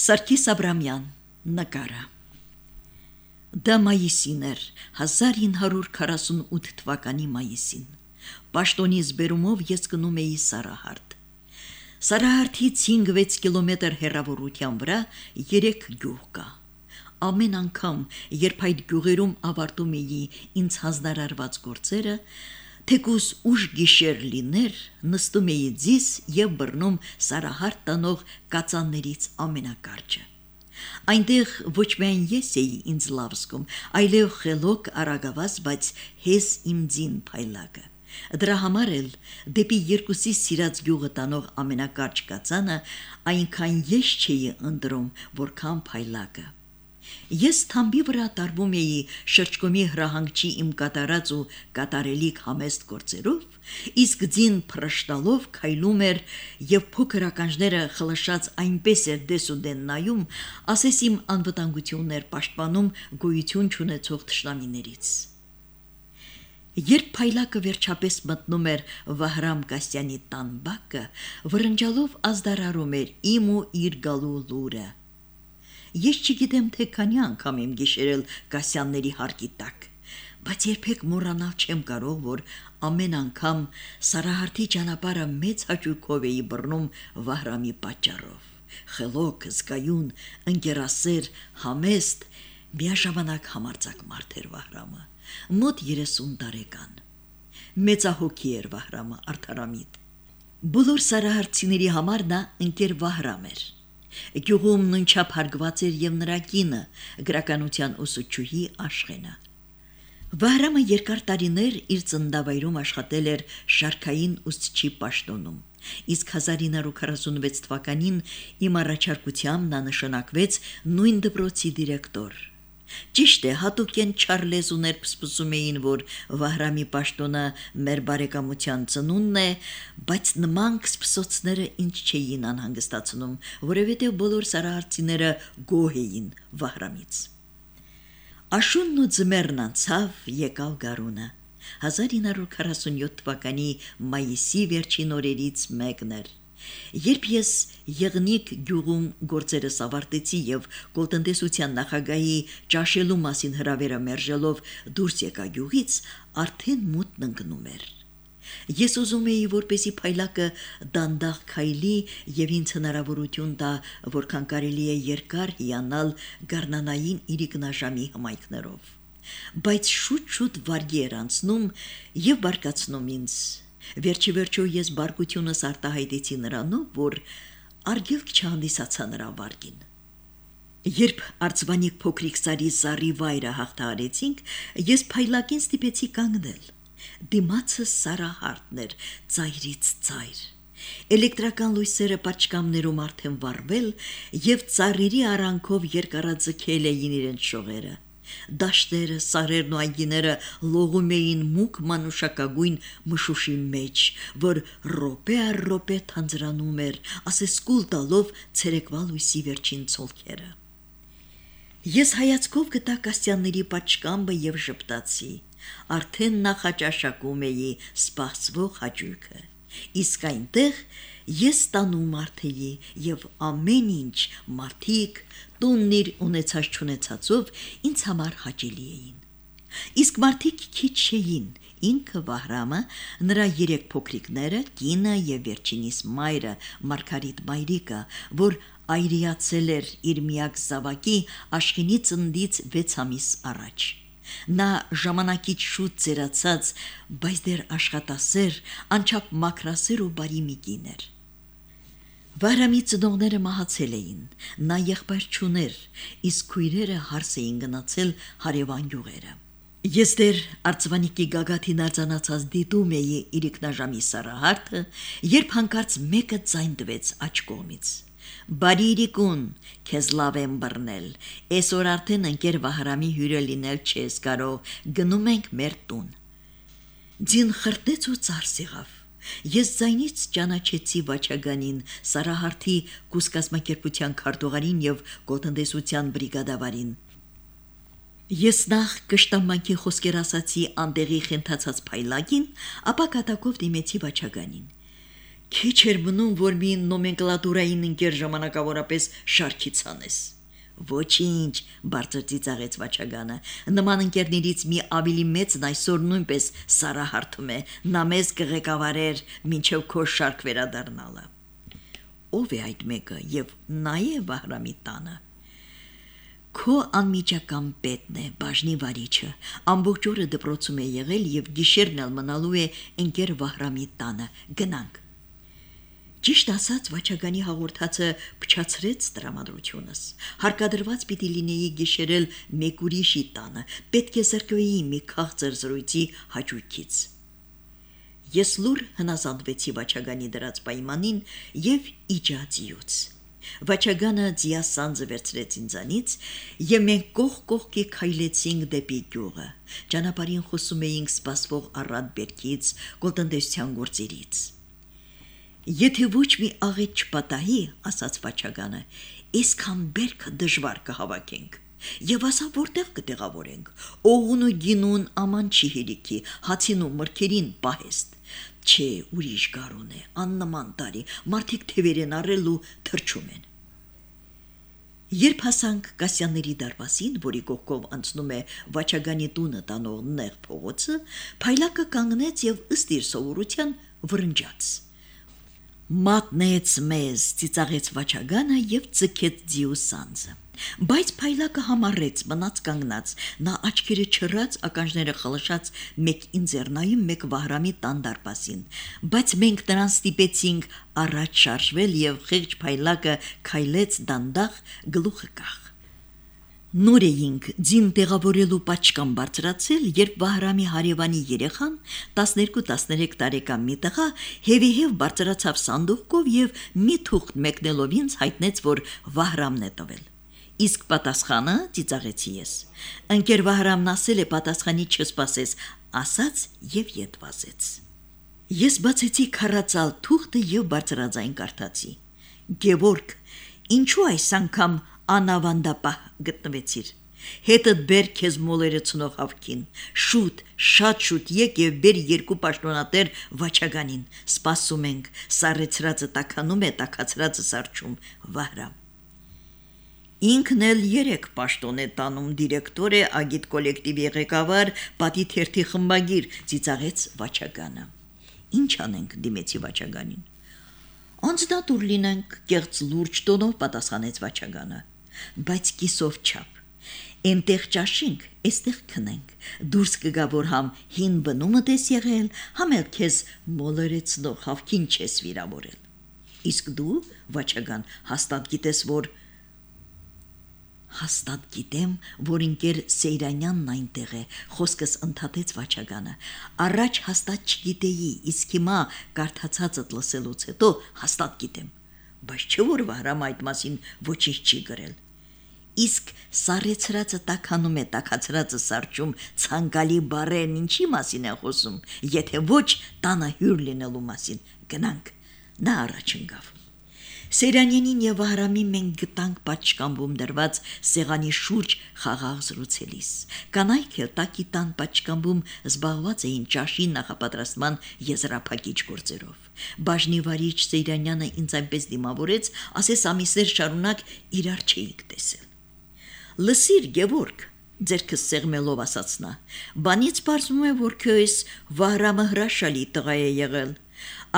Սարգիս Աբրամյան նկարը Դա մայիսին էր 1948 թվականի մայիսին Պաշտոնից բերումով ես գնում էի Սարահարթ Սարահարթից 5-6 կիլոմետր հեռավորության վրա 3 գյուղ կա Ամեն անգամ երբ այդ գյուղերում ավարտում էի ինձ հանձնարարված գործերը Թեկուս ուժ գիշեր լիներ, նստում էի ձիս եւ բռնում Սարահարթ տանող կածաններից ամենակարջը։ Այնտեղ ոչ միայն ես էի ինձ լավ զգում, այլև խելոք արագավազ, բայց հես իմ ձին փայլակը։ Դրա համար էլ դեպի երկուսի սիրած գյուղը տանող ամենակարճ կածանը այնքան ես չէի ընտրում, որքան փայլակը։ Ես թամբի վրա տարվում էի շրջկոմի հրահանգչի իմ կատարած ու կատարելիք համեստ գործերով, իսկ ձին փրշտալով քայլում էր եւ փոքր ականջները խլշած այնպես էր դեսուդեն նայում, ասես իմ անվտանգությունն էր պաշտպանում գոյություն չունեցող թշնամիներից։ Երբ փայլակը վերջապես մտնում էր Վահրամ Կասյանի տան բակը, վրնջալով ազդարարում էր իմ ու իր գալու լուրը։ Ես չգիտեմ, թե քանի անգամ եմ գիշերել Կասյանների հարկի տակ, բայց երբեք մոռանալ չեմ կարող, որ ամեն անգամ Սարահարթի ճանապարհը մեծ հաճույքով էի բռնում Վահրամի պատճառով։ Խելոք, զգայուն, ընկերասեր, համեստ, միաժամանակ համարձակ մարդ էր Վահրամը, մոտ 30 տարեկան։ Մեծահոգի էր Վահրամը արդարամիտ։ Բոլոր սարահարցիների համար նա ընկեր Վահրամ էր։ Գյուղում նույնչափ հարգված էր եւ նրա կինը, գրականության ուսուցչուհի Աշխենը։ Վահրամը երկար տարիներ իր ծնդավայրում աշխատել էր շարքային ուսուցչի պաշտոնում։ Իսկ 1946 թվականին իմ առաջարկությամբ նա նշանակվեց նույն դպրոցի դիրեկտոր։ Ճիշտ է, հատուկեն Չարլեզուներ փսփսում էին, որ Վահրամի պաշտոնը մեր բարեկամության ծնունն է, բայց նման քսփսոցները ինձ չէին անհանգստացնում, որովհետև բոլոր սարահարցիները գոհ էին Վահրամից։ Աշունն ու ձմեռն անցավ, եկավ գարունը։ 1947 թվականի մայիսի վերջին օրերից մեկն էր։ Երբ ես Եղնիկ գյուղում գործերս ավարտեցի եւ կոլտնտեսության նախագահի ճաշելու մասին հրավերը մերժելով դուրս եկա գյուղից, արդեն մութն ընկնում էր։ Ես ուզում էի, որպեսի փայլակը դանդաղ քայլի եւ ինձ հնարավորություն տա, որքան կարելի է երկար հիանալ գառնանային իրիկնաժամի հմայքներով։ Բայց շուտ-շուտ վարգի էր անցնում եւ բարկացնում ինձ Վերջի վերջո ես բարկությունս արտահայտեցի նրանով, որ արգելք չհանդիսացա նրա վարկին։ Երբ արծվանիկ փոքրիկ սարի սարի վայրը հաղթահարեցինք, ես փայլակին ստիպեցի կանգնել։ Դիմացը Սարահարտն էր, ծայրից ծայր։ Էլեկտրական լույսերը պատշկամներում արդեն վառվել եւ ծառերի արանքով երկարաձգել էին իրենց շողերը։ Դաշտերը, սարերն ու այգիները լողում էին մուկ մանուշակագույն մշուշի մեջ, որ ռոպե առ ռոպե թանձրանում էր, ասես կուլ տալով ցերեկվա լույսի վերջին ցոլքերը։ Ես հայացքով գտա Կաստյանների պատշկամբը եւ շփտացի։ Արդեն նախաճաշակում էի սպասվող հաճույքը։ Իսկ այնտեղ ես տանում մարդեի եւ ամեն ինչ մարդիկ տունն իր ունեցած չունեցածով ինձ համար հաճելի էին։ Իսկ մարդիկ քիչ չէին, ինքը Վահրամը, նրա երեք փոքրիկները, կինը եւ վերջինիս մայրը Մարգարիտ Մայրիկը, որ այրիացել էր իր միակ զավակի Աշխինի ծնդից 6 ամիս առաջ։ Նա ժամանակից շուտ ծերացած, բայց դեռ աշխատասեր, անչափ մակրասեր ու բարի մի կին էր։ Վարամի ծնողները մահացել էին, նա եղբայր չուներ, իսկ քույրերը հարս էին գնացել հարևան գյուղերը։ Ես դեռ Արծվանիկի գագաթին արձանացած դիտում էի իրիկնաժամի սարահարթը, երբ հանկարծ մեկը ձայն տվեց աջ կողմից։ Բարի իրիկուն, քեզ լավ եմ բռնել։ Այսօր արդեն ընկեր Վահրամի հյուրը լինել չես կարող։ Գնում ենք մեր տուն։ Ձին խրտեց ու ծարսիղավ։ Ես ձայնից ճանաչեցի Վաչագանին, Սարահարթի կուսկազմակերպության քարտուղարին եւ գոտնտեսության բրիգադավարին։ Ես նախ կշտամանկի խոսքեր ասացի անդեղի խենթացած փայլագին, ապա կատակով դիմեցի Վաչագանին։ Քիչ էր մնում, որ մի նոմենկլատուրային ընկեր ժամանակավորապես շարքից անես։ Ոչինչ, բարձր ծիծաղեց Վաչագանը։ Նման ընկերներից մի ավելի մեծն այսօր նույնպես սարահարթում է։ Նա մեզ կղեկավարեր մինչև քո շարք վերադառնալը։ Ով է այդ մեկը եւ նա է Վահրամի տանը։ Քո անմիջական պետն է, բաժնի վարիչը։ Ամբողջ օրը դպրոցում է եղել եւ գիշերն մնալու է ընկեր Վահրամի տանը։ Գնանք։ Ճիշտ ասած, Վաչագանի հաղորդածը փչացրեց տրամադրությունս։ Հարկադրված պիտի լինեի գիշերել մեկ ուրիշի տանը, պետք է զրկվեի մի քաղցր զրույցի հաճույքից։ Ես լուր հնազանդվեցի Վաչագանի դրած պայմանին եւ իջածիուց։ Վաչագանը ձիասանձը վերցրեց ինձանից, եւ մենք կողք կողքի քայլեցինք դեպի գյուղը։ Ճանապարհին խոսում էինք սպասվող առատ բերքից, գոլտնտեսության գործերից։ Եթե ոչ մի աղետ չպատահի, ասաց Վաչագանը, այսքան բերքը դժվար կհավաքենք։ Եվ ասա որտեղ կտեղավորենք։ Օղուն ու գինուն աման չի հերիքի, հացին ու մրգերին պահեստ։ Չէ, ուրիշ գարուն է, աննման տարի, մարդիկ թևեր են առել ու թրջում են։ Երբ հասանք Կասյանների դարպասին, որի կողքով անցնում է Վաչագանի տունը տանող նեղ փողոցը, Փայլակը կանգնեց եւ ըստ իր սովորության վրնջաց մատնեց մեզ, ծիծաղեց Վաչագանը եւ ցկեց ձիուսանձը։ Բայց փայլակը համառեց, մնաց կանգնած։ Նա աչքերը չռած, ականջները խլշած, մեկ ինձեռնայում, մեկ Վահրամի տան դարպասին։ Բայց մենք նրան ստիպեցինք առաջ շարժվել եւ խեղճ փայլակը քայլեց դանդաղ գլուխը կախ։ Նոր էինք ձին տեղավորելու պատշկան բարձրացել, երբ Վահրամի հարևանի երեխան 12-13 տարեկան մի տղա հեվիհև բարձրացավ սանդուղքով եւ մի թուղթ մեկնելով ինձ հայտնեց, որ Վահրամն է տվել։ Իսկ պատասխանը ծիծաղեցի ես։ Ընկեր Վահրամն ասել է պատասխանի չսպասես, ասաց եւ ետ վազեց։ Ես բացեցի քարացալ թուղթը եւ բարձրաձայն կարդացի։ Գևորգ, ինչու այս անգամ անավանդապահ գտնվեցիր։ Հետդ բեր քեզ մոլերը ցնող հավքին։ Շուտ, շատ շուտ եկ եւ բեր երկու պաշտոնատեր վաչագանին։ Սպասում ենք։ Սարեցրածը տականում է, տակացրածը սարճում։ Վահրամ։ Ինքն էլ երեք պաշտոն է տանում դիրեկտոր է ագիտ կոլեկտիվի ղեկավար Պատի թերթի խմբագիր ծիծաղեց Վաչագանը։ Ինչ անենք դիմեցի Վաչագանին։ Անցնատուր լինենք, կեղծ լուրջ տոնով պատասխանեց Վաչագանը բայց կիսով չափ։ Էնտեղ ճաշինք, էստեղ քնենք։ Դուրս կգա որ համ հին բնումը դես եղել, համ էլ քեզ մոլերեցնող հավքին չես վիրավորել։ Իսկ դու, Վաչագան, հաստատ գիտես, որ հաստատ գիտեմ, որ ինքեր Սեյրանյանն այնտեղ է, խոսքս ընդհատեց Վաչագանը։ Առաջ հաստատ չգիտեի, իսկ հիմա կարդացածդ լսելուց հետո հաստատ գիտեմ։ Բայց չէ որ Վահրամ այդ մասին ոչինչ չի գրել իսկ սարեցրածը տականում է տակացրածը սարճում ցանկալի բարեն ինչի մասին է խոսում եթե ոչ տանը հյուր լինելու մասին գնանք նա առաջ ընկավ Սերանյանին եւ Վահրամի մենք գտանք պատշկամբում դրված սեղանի շուրջ խաղաղ զրուցելիս։ Կանայք էլ տակի տան պատշկամբում զբաղված էին ճաշի նախապատրաստման եզրափակիչ գործերով։ Բաժնի վարիչ Սերանյանը ինձ այնպես դիմավորեց, ասես ամիսեր շարունակ իրար չէիք տեսել։ Լսիր, Գևորգ, ձերքս սեղմելով ասաց նա։ Բանից բարձում է, որ քեզ Վահրամը հրաշալի տղա է եղել։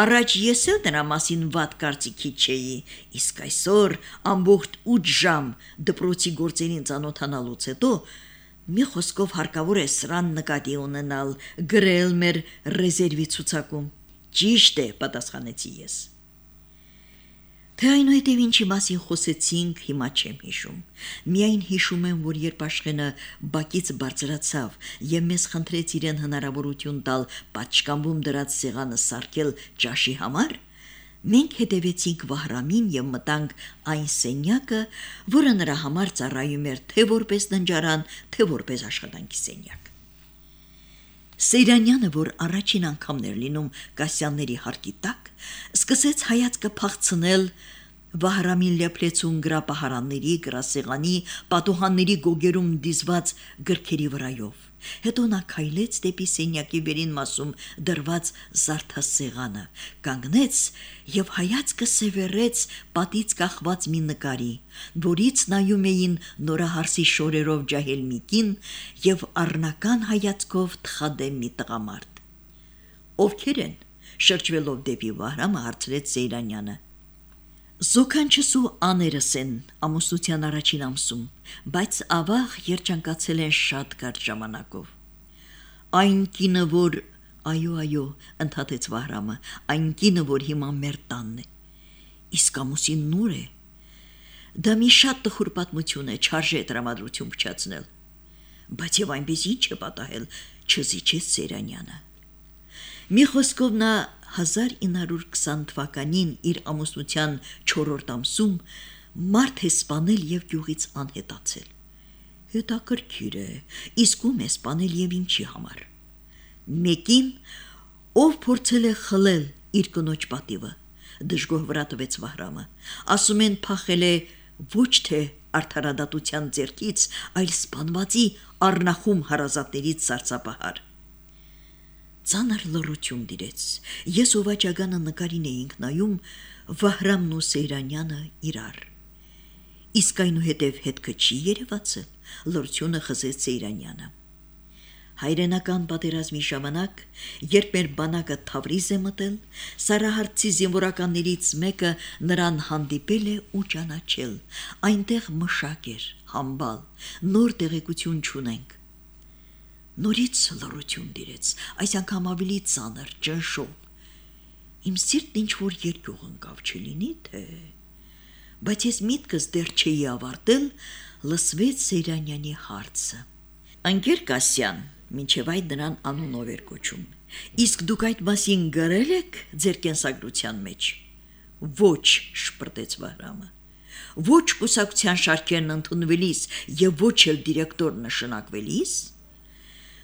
Առաջ ես էլ նրա մասին վատ կարծիքի չէի, իսկ այսօր ամբողջ 8 ժամ դպրոցի գործերին ծանոթանալուց հետո մի խոսքով հարկավոր է սրան նկատի ունենալ, գրել մեր ռեզերվի ցուցակում։ Ճիշտ է, պատասխանեցի ես։ Թե այնուհետև ինչի մասին խոսեցինք, հիմա չեմ հիշում։ Միայն հիշում եմ, որ երբ Աշխենը բակից բարձրացավ եւ մեզ խնդրեց իրեն հնարավորություն տալ պատշկամբում դրած սեղանը սարքել ճաշի համար, մենք հետևեցինք Վահրամին եւ մտանք այն սենյակը, որը նրա համար ծառայում էր թե որպես ննջարան, թե որպես աշխատանքի սենյակ։ Սեյրանյանը, որ առաջին անգամն էր լինում Կասյանների հարկի տակ, սկսեց հայացքը փախցնել Վահրամի լեփլեցուն գրապահարանների, գրասեղանի, պատուհանների գոգերում դիզված գրքերի վրայով։ Հետո նա քայլեց դեպի սենյակի վերին մասում դրված զարդասեղանը, կանգնեց եւ հայացքը սևեռեց պատից կախված մի նկարի, որից նայում էին նորահարսի շորերով ջահել մի կին եւ առնական հայացքով թխադեմ մի տղամարդ։ Ովքեր են, շրջվելով դեպի Վահրամը հարցրեց Սեյրանյանը։ Զոքանչսու աներս են ամուսնության առաջին ամսում, բայց ավաղ երջանկացել են շատ կարճ ժամանակով։ Այն կինը, որ այո, այո, ընդհատեց Վահրամը, այն կինը, որ հիմա մեր տանն է։ Իսկ ամուսին նուր է։ Դա մի շատ տխուր պատմություն է, չարժե դրամատրություն փչացնել։ Բայց եւ այնպես ինչ է պատահել, չզիջեց Սերանյանը։ Մի խոսքով նա 1920 թվականին իր ամուսնության 4-րդ ամսում մարդ է սպանել եւ գյուղից անհետացել։ Հետաքրքիր է, իսկ ում է սպանել եւ ինչի համար։ Մեկին, ով փորձել է խլել իր կնոջ պատիվը, դժգոհ վրա տվեց Վահրամը։ Ասում են փախել է ոչ թե արդարադատության ձեռքից, այլ սպանվածի առնախում հարազատներից սարսափահար ծանր լռություն դիրեց։ Ես ով աճագանը նկարին էինք նայում Վահրամն ու Սեյրանյանը իրար։ Իսկ այնուհետև հետքը չի երևացել, լռությունը խզեց Սեյրանյանը։ Հայրենական պատերազմի ժամանակ, երբ մեր բանակը Թավրիզ է մտել, Սարահարցի զինվորականներից մեկը նրան հանդիպել է ու ճանաչել։ Այնտեղ մշակ էր, համբալ, նոր տեղեկություն չունենք նորից լռություն դիրեց, այս անգամ ավելի ծանր, ճնշող։ Իմ սիրտն ինչ որ երկյուղ ընկավ չլինի, թե բայց ես միտքս դեռ չէի ավարտել, լսվեց Սեյրանյանի հարցը։ Անկեր Կասյան, մինչև այդ նրան անունով էր կոչում։ Իսկ դուք այդ մասին գրել եք ձեր կենսագրության մեջ։ Ոչ, շպրտեց Վահրամը։ Ոչ կուսակցության շարքերն ընդունվելիս եւ ոչ էլ դիրեկտոր նշանակվելիս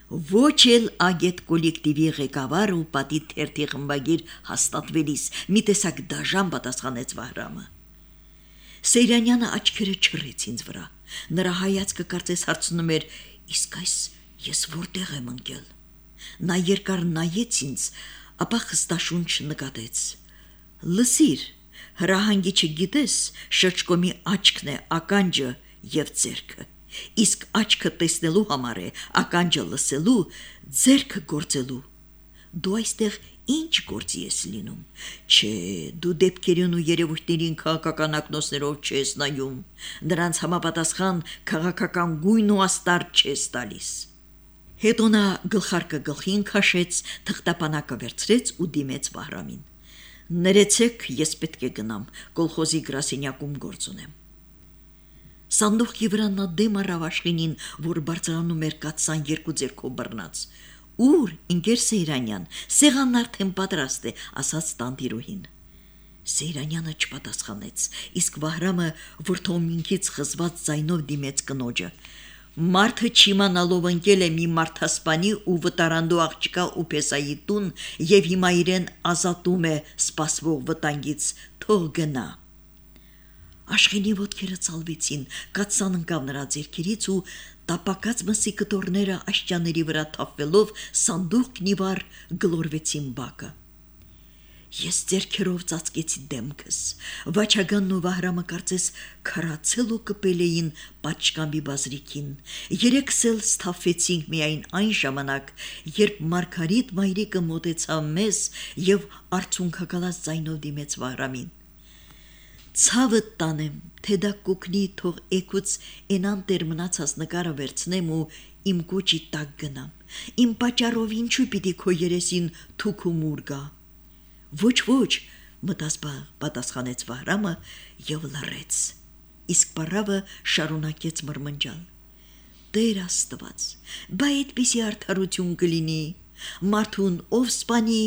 ոչ էլ ագետ կոլեկտիվի ղեկավար ու պատի թերթի խմբագիր հաստատվելիս մի տեսակ դաժան պատասխանեց Վահրամը։ Սեյրանյանը աչքերը չռեց ինձ վրա։ Նրա հայացքը կարծես հարցնում էր. «Իսկ այս ես որտեղ եմ ընկել»։ Նա երկար նայեց ինձ, ապա խստաշունչ նկատեց. «Լսիր, հրահանգի չգիտես, շրջկոմի աչքն է, ականջը եւ ձերքը» իսկ աչքը տեսնելու համար է, ականջը լսելու, ձերքը գործելու։ Դու այստեղ ինչ գործի ես լինում։ Չէ, դու դեպքերին ու երևույթներին քաղաքական ակնոցներով չես նայում։ Նրանց համապատասխան քաղաքական գույն ու աստար չես տալիս։ Հետո նա գլխարկը գլխին քաշեց, թղթապանակը վերցրեց ու դիմեց Վահրամին։ Ներեցեք, ես պետք է գնամ, կոլխոզի գրասենյակում գործ ունեմ։ Սանդուղքի վրա նա դեմ առավ աշխինին, որ բարձրանում էր կացան երկու ձեռքով բռնած։ «Ուր, ինգեր Սեյրանյան, սեղանն արդեն պատրաստ է», ասաց տանտիրուհին։ Սեյրանյանը չպատասխանեց, իսկ Վահրամը վրթոմինքից խզված ձայնով դիմեց կնոջը։ Մարտը չիմանալով ընկել է մի մարտհասպանի ու վտարանդու աղջկա ուպեսայի տուն եւ հիմա իրեն ազատում է սпасվող վտանգից թող գնա Աշխինի ոտքերը ցալվեցին, կացան ընկավ նրա ձեռքերից ու տապակած մսի կտորները աշճաների վրա թափվելով սանդուղքն իվար գլորվեցին բակը։ Ես ձերքերով ծածկեցի դեմքս։ Վաչագանն ու Վահրամը կարծես քարացել ու կպել էին պատշկամբի բազրիկին։ Երեքս էլ սթափվեցինք միայն այն ժամանակ, երբ Մարգարիտ մայրիկը մոտեցավ մեզ եւ արցունքակալած ձայնով դիմեց Վահրամին ցավը տանեմ, թե դա կուկնի թող էկուց այնան տեր մնացած նկարը վերցնեմ ու իմ կոչի տակ գնամ։ Իմ պատճառով ինչու պիտի քո երեսին թուք ու մուր գա։ Ոչ ոչ, մտածբա պատասխանեց Վահրամը եւ լռեց։ Իսկ Պարավը շարունակեց մրմնջալ. Տեր Աստված, բայ այդպիսի արդարություն կլինի։ Մարդուն ով սպանի,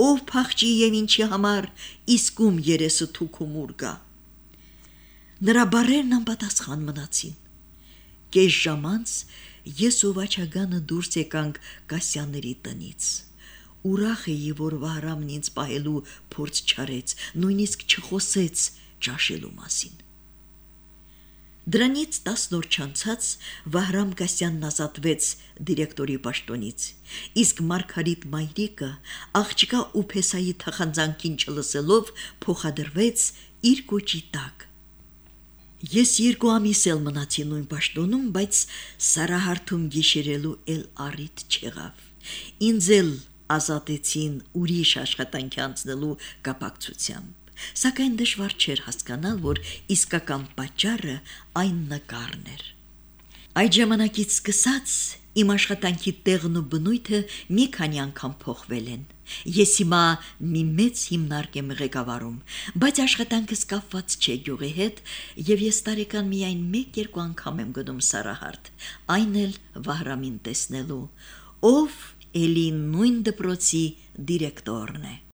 ով փախչի եւ ինչի համար, իսկում երեսը թուք ու մուր գա։ Նրա բարերն անպատասխան մնացին։ Կես ժամանց ես ու Վաչագանը դուրս եկանք Կասյանների տնից։ Ուրախ էի, որ Վահրամն ինձ պահելու փորձ չարեց, նույնիսկ չխոսեց ճաշելու մասին։ Դրանից 10 օր չանցած Վահրամ Կասյանն ազատվեց դիրեկտորի պաշտոնից, իսկ Մարգարիտ Մայրիկը աղջկա ու Փեսայի թախանձանքին չլսելով փոխադրվեց իր կոչի տակ։ Ես երկու ամիս էլ մնացի նույն պաշտոնում, բայց Սարահարթում գիշերելու էլ առիթ չեղավ։ Ինձ էլ ազատեցին ուրիշ աշխատանքի անցնելու կապակցությամբ։ Սակայն դժվար չէր հասկանալ, որ իսկական պատճառը այն նկարն էր։ Այդ ժամանակից սկսած իմ աշխատանքի տեղն ու բնույթը մի քանի անգամ փոխվել են։ Ես հիմա մի մեծ հիմնարկ եմ ղեկավարում, բայց աշխատանքս կապված չէ գյուղի հետ, եւ ես տարեկան միայն 1-2 անգամ եմ գնում Սարահարթ, այն էլ Վահրամին տեսնելու, ով էլի նույն դպրոցի դիրեկտորն է։